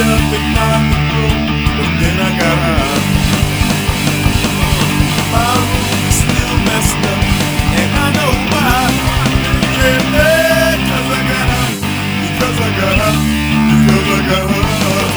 up in my room, but then I got out. My room is still messed up, and I know why. Yeah, cause I got out, because I got out, because I got out.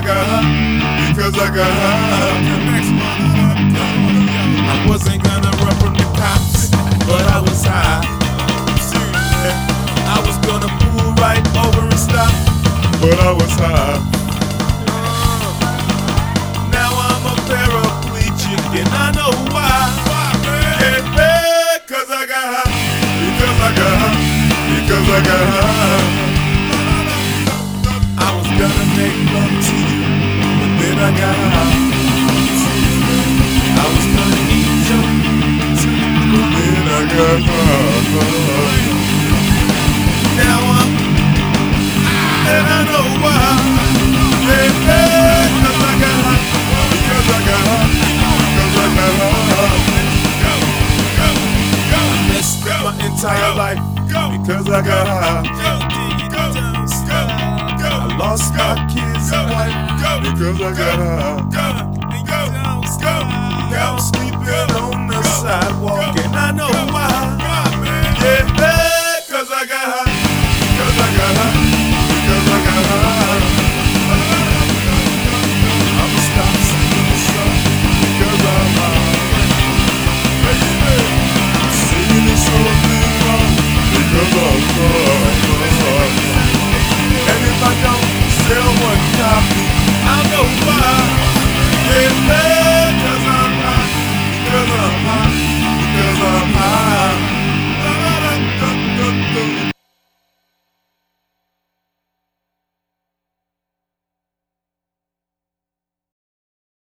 Got high. Because I got high. I wasn't gonna run from the cops, but I was high. I was gonna pull right over and stop, but I was high. Now I'm a paraplegic and I know why. I got high. Because I got high. Because I got high. I was gonna make love Now I'm, and I know why. Hey, hey, cause I got. Because I got. Because I got high. I messed up my entire life because I got high. I lost my kids and wife because I got high. Now